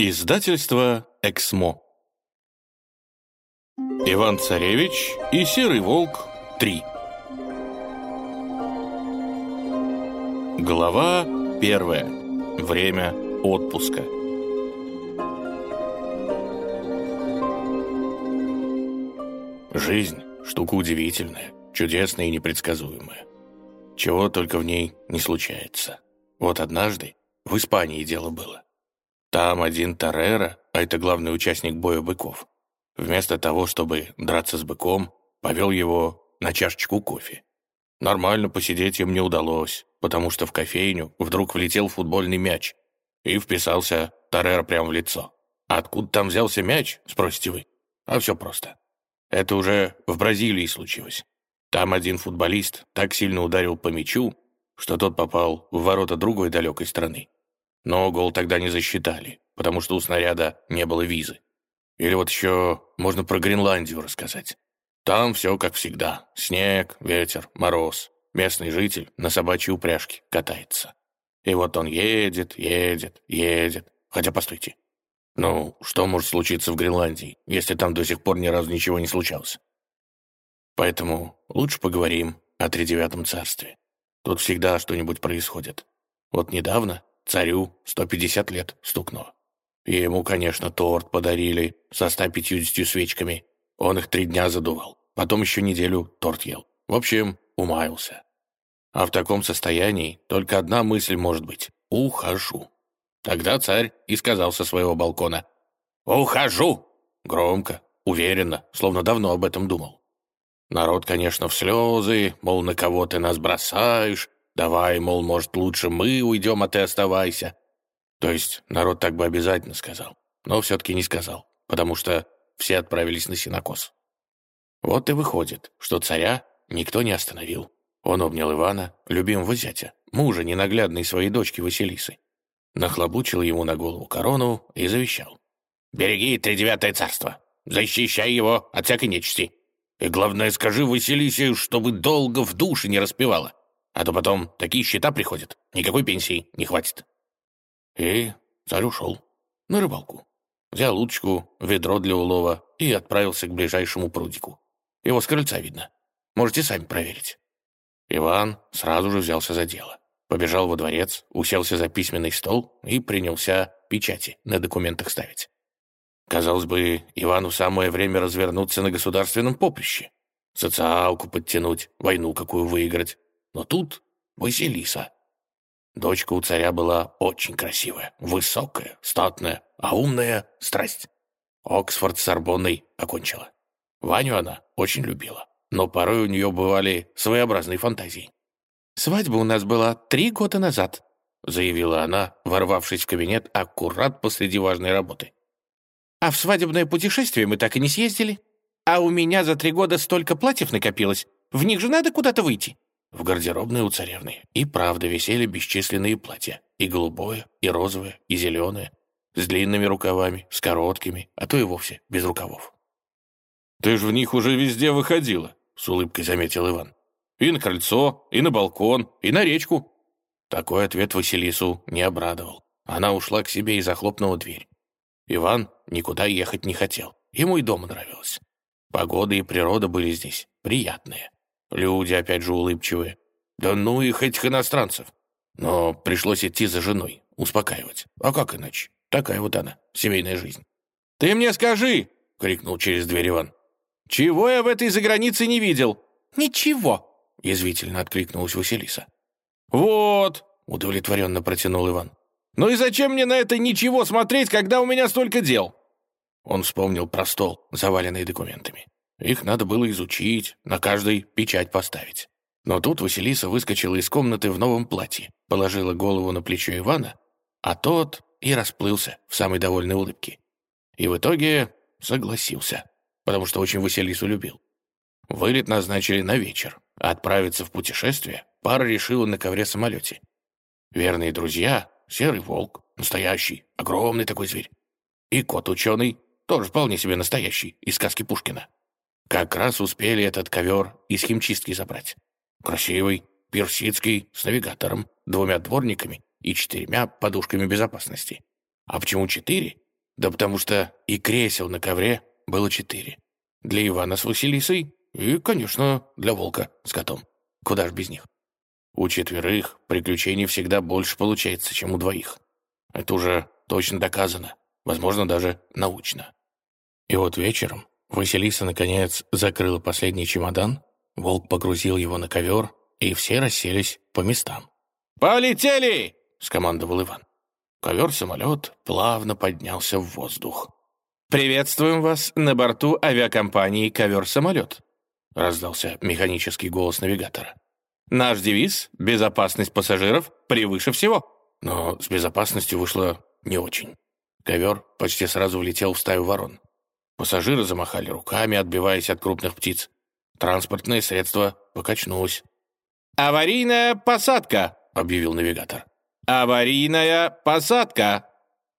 Издательство «Эксмо». Иван-Царевич и Серый Волк 3. Глава первая. Время отпуска. Жизнь – штука удивительная, чудесная и непредсказуемая. Чего только в ней не случается. Вот однажды в Испании дело было. Там один Тарера, а это главный участник боя быков, вместо того, чтобы драться с быком, повел его на чашечку кофе. Нормально посидеть им не удалось, потому что в кофейню вдруг влетел футбольный мяч и вписался Тарера прямо в лицо. Откуда там взялся мяч, спросите вы? А все просто. Это уже в Бразилии случилось. Там один футболист так сильно ударил по мячу, что тот попал в ворота другой далекой страны. Но гол тогда не засчитали, потому что у снаряда не было визы. Или вот еще можно про Гренландию рассказать. Там все как всегда. Снег, ветер, мороз. Местный житель на собачьей упряжке катается. И вот он едет, едет, едет. Хотя, постойте. Ну, что может случиться в Гренландии, если там до сих пор ни разу ничего не случалось? Поэтому лучше поговорим о Тридевятом царстве. Тут всегда что-нибудь происходит. Вот недавно Царю 150 лет стукнуло. И ему, конечно, торт подарили со 150 свечками. Он их три дня задувал. Потом еще неделю торт ел. В общем, умаялся. А в таком состоянии только одна мысль может быть — ухожу. Тогда царь и сказал со своего балкона «Ухожу!» Громко, уверенно, словно давно об этом думал. Народ, конечно, в слезы, мол, на кого ты нас бросаешь, Давай, мол, может, лучше мы уйдем, а ты оставайся. То есть народ так бы обязательно сказал, но все-таки не сказал, потому что все отправились на синокос. Вот и выходит, что царя никто не остановил. Он обнял Ивана, любимого зятя, мужа ненаглядной своей дочки Василисы. Нахлобучил ему на голову корону и завещал. «Береги тридевятое царство, защищай его от всякой нечисти. И главное, скажи Василисе, чтобы долго в душе не распевала. А то потом такие счета приходят, никакой пенсии не хватит. И царь ушел на рыбалку. Взял удочку, ведро для улова и отправился к ближайшему прудику. Его с крыльца видно. Можете сами проверить. Иван сразу же взялся за дело. Побежал во дворец, уселся за письменный стол и принялся печати на документах ставить. Казалось бы, Ивану самое время развернуться на государственном поприще. Социалку подтянуть, войну какую выиграть. Но тут Василиса. Дочка у царя была очень красивая, высокая, статная, а умная — страсть. Оксфорд с Сорбонной окончила. Ваню она очень любила, но порой у нее бывали своеобразные фантазии. «Свадьба у нас была три года назад», — заявила она, ворвавшись в кабинет аккурат посреди важной работы. «А в свадебное путешествие мы так и не съездили. А у меня за три года столько платьев накопилось. В них же надо куда-то выйти. В гардеробной у царевны и правда висели бесчисленные платья. И голубое, и розовое, и зеленое. С длинными рукавами, с короткими, а то и вовсе без рукавов. «Ты ж в них уже везде выходила», — с улыбкой заметил Иван. «И на крыльцо, и на балкон, и на речку». Такой ответ Василису не обрадовал. Она ушла к себе и захлопнула дверь. Иван никуда ехать не хотел. Ему и дома нравилось. Погода и природа были здесь приятные. Люди опять же улыбчивые. Да ну их этих иностранцев. Но пришлось идти за женой, успокаивать. А как иначе? Такая вот она, семейная жизнь. «Ты мне скажи!» — крикнул через дверь Иван. «Чего я в этой загранице не видел?» «Ничего!» — язвительно откликнулась Василиса. «Вот!» — удовлетворенно протянул Иван. «Ну и зачем мне на это ничего смотреть, когда у меня столько дел?» Он вспомнил про стол, заваленный документами. Их надо было изучить, на каждой печать поставить. Но тут Василиса выскочила из комнаты в новом платье, положила голову на плечо Ивана, а тот и расплылся в самой довольной улыбке. И в итоге согласился, потому что очень Василису любил. Вылет назначили на вечер, отправиться в путешествие пара решила на ковре-самолете. Верные друзья — серый волк, настоящий, огромный такой зверь. И кот-ученый, тоже вполне себе настоящий, из сказки Пушкина. Как раз успели этот ковер из химчистки забрать. Красивый, персидский, с навигатором, двумя дворниками и четырьмя подушками безопасности. А почему четыре? Да потому что и кресел на ковре было четыре. Для Ивана с Василисой и, конечно, для Волка с котом. Куда ж без них? У четверых приключений всегда больше получается, чем у двоих. Это уже точно доказано, возможно, даже научно. И вот вечером Василиса, наконец, закрыла последний чемодан, Волк погрузил его на ковер, и все расселись по местам. «Полетели!» — скомандовал Иван. Ковер-самолет плавно поднялся в воздух. «Приветствуем вас на борту авиакомпании «Ковер-самолет», — раздался механический голос навигатора. «Наш девиз — безопасность пассажиров превыше всего». Но с безопасностью вышло не очень. Ковер почти сразу влетел в стаю ворон. Пассажиры замахали руками, отбиваясь от крупных птиц. Транспортное средство покачнулось. «Аварийная посадка!» — объявил навигатор. «Аварийная посадка!»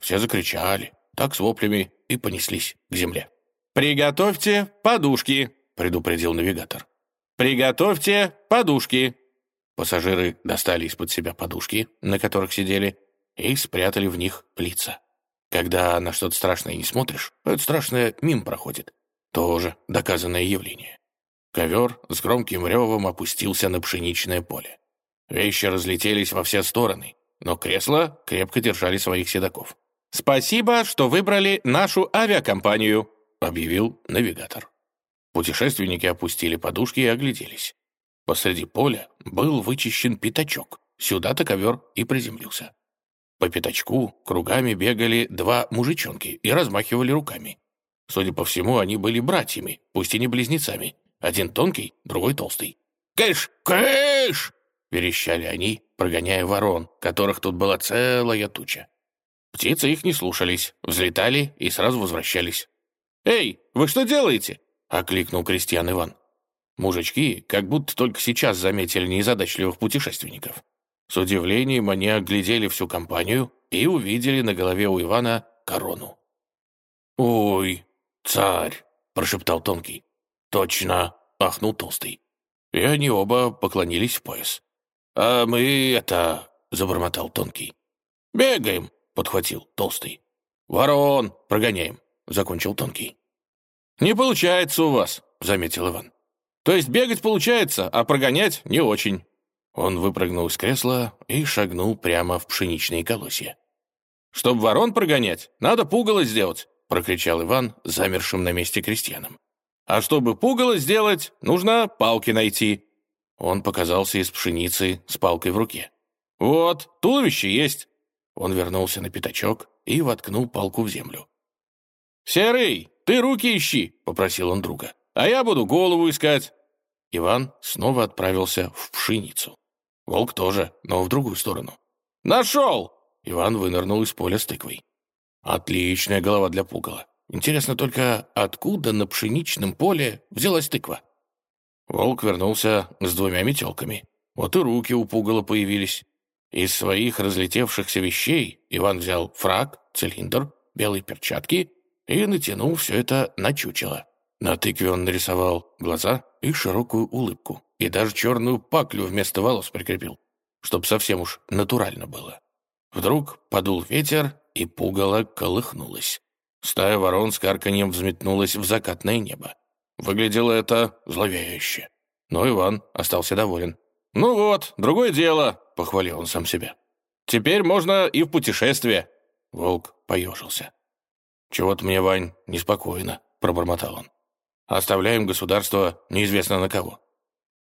Все закричали, так с воплями и понеслись к земле. «Приготовьте подушки!» — предупредил навигатор. «Приготовьте подушки!» Пассажиры достали из-под себя подушки, на которых сидели, и спрятали в них лица. Когда на что-то страшное не смотришь, это страшное мимо проходит. Тоже доказанное явление. Ковер с громким ревом опустился на пшеничное поле. Вещи разлетелись во все стороны, но кресла крепко держали своих седаков. «Спасибо, что выбрали нашу авиакомпанию», — объявил навигатор. Путешественники опустили подушки и огляделись. Посреди поля был вычищен пятачок. Сюда-то ковер и приземлился. По пятачку кругами бегали два мужичонки и размахивали руками. Судя по всему, они были братьями, пусть и не близнецами. Один тонкий, другой толстый. «Кэш! Кэш!» — верещали они, прогоняя ворон, которых тут была целая туча. Птицы их не слушались, взлетали и сразу возвращались. «Эй, вы что делаете?» — окликнул крестьян Иван. Мужички как будто только сейчас заметили незадачливых путешественников. С удивлением они оглядели всю компанию и увидели на голове у Ивана корону. «Ой, царь!» — прошептал Тонкий. «Точно!» — ахнул Толстый. И они оба поклонились в пояс. «А мы это...» — забормотал Тонкий. «Бегаем!» — подхватил Толстый. «Ворон! Прогоняем!» — закончил Тонкий. «Не получается у вас!» — заметил Иван. «То есть бегать получается, а прогонять не очень». Он выпрыгнул из кресла и шагнул прямо в пшеничные колосья. «Чтоб ворон прогонять, надо пугало сделать», — прокричал Иван, замершим на месте крестьянам. «А чтобы пугало сделать, нужно палки найти». Он показался из пшеницы с палкой в руке. «Вот, туловище есть». Он вернулся на пятачок и воткнул палку в землю. «Серый, ты руки ищи», — попросил он друга. «А я буду голову искать». Иван снова отправился в пшеницу. Волк тоже, но в другую сторону. «Нашел!» Иван вынырнул из поля с тыквой. «Отличная голова для пугала. Интересно только, откуда на пшеничном поле взялась тыква?» Волк вернулся с двумя метелками. Вот и руки у пугала появились. Из своих разлетевшихся вещей Иван взял фраг, цилиндр, белые перчатки и натянул все это на чучело. На тыкве он нарисовал глаза и широкую улыбку и даже черную паклю вместо волос прикрепил, чтоб совсем уж натурально было. Вдруг подул ветер, и пугало колыхнулось. Стая ворон с карканьем взметнулась в закатное небо. Выглядело это зловеюще. Но Иван остался доволен. «Ну вот, другое дело», — похвалил он сам себя. «Теперь можно и в путешествие». Волк поежился. «Чего-то мне, Вань, неспокойно», — пробормотал он. «Оставляем государство неизвестно на кого.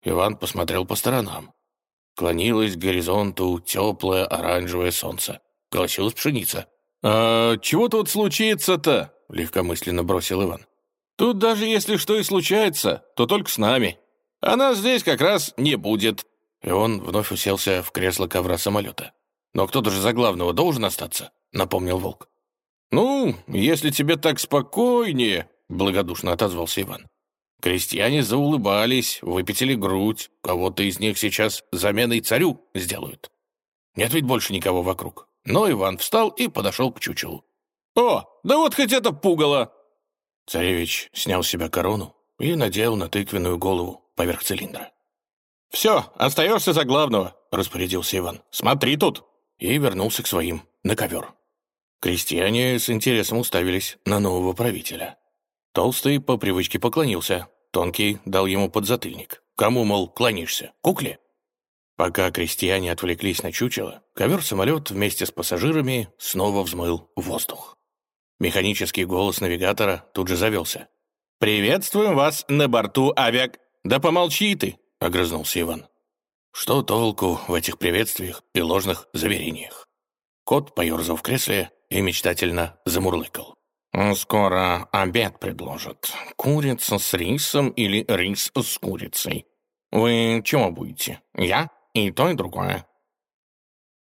Иван посмотрел по сторонам. Клонилось к горизонту теплое оранжевое солнце. Колосилась пшеница. «А чего тут случится-то?» — легкомысленно бросил Иван. «Тут даже если что и случается, то только с нами. А нас здесь как раз не будет». И он вновь уселся в кресло ковра самолета. «Но кто-то же за главного должен остаться», — напомнил Волк. «Ну, если тебе так спокойнее», — благодушно отозвался Иван. Крестьяне заулыбались, выпятили грудь. Кого-то из них сейчас заменой царю сделают. Нет ведь больше никого вокруг. Но Иван встал и подошел к чучелу. «О, да вот хоть это пугало!» Царевич снял с себя корону и надел на тыквенную голову поверх цилиндра. «Все, остаешься за главного», — распорядился Иван. «Смотри тут!» И вернулся к своим на ковер. Крестьяне с интересом уставились на нового правителя. Толстый по привычке поклонился, тонкий дал ему подзатыльник. Кому, мол, клонишься? Кукле? Пока крестьяне отвлеклись на чучело, ковер-самолет вместе с пассажирами снова взмыл в воздух. Механический голос навигатора тут же завелся. «Приветствуем вас на борту авиак...» «Да помолчи ты!» — огрызнулся Иван. Что толку в этих приветствиях и ложных заверениях? Кот поерзал в кресле и мечтательно замурлыкал. «Скоро обед предложат. Курица с рисом или рис с курицей. Вы чего будете? Я и то, и другое.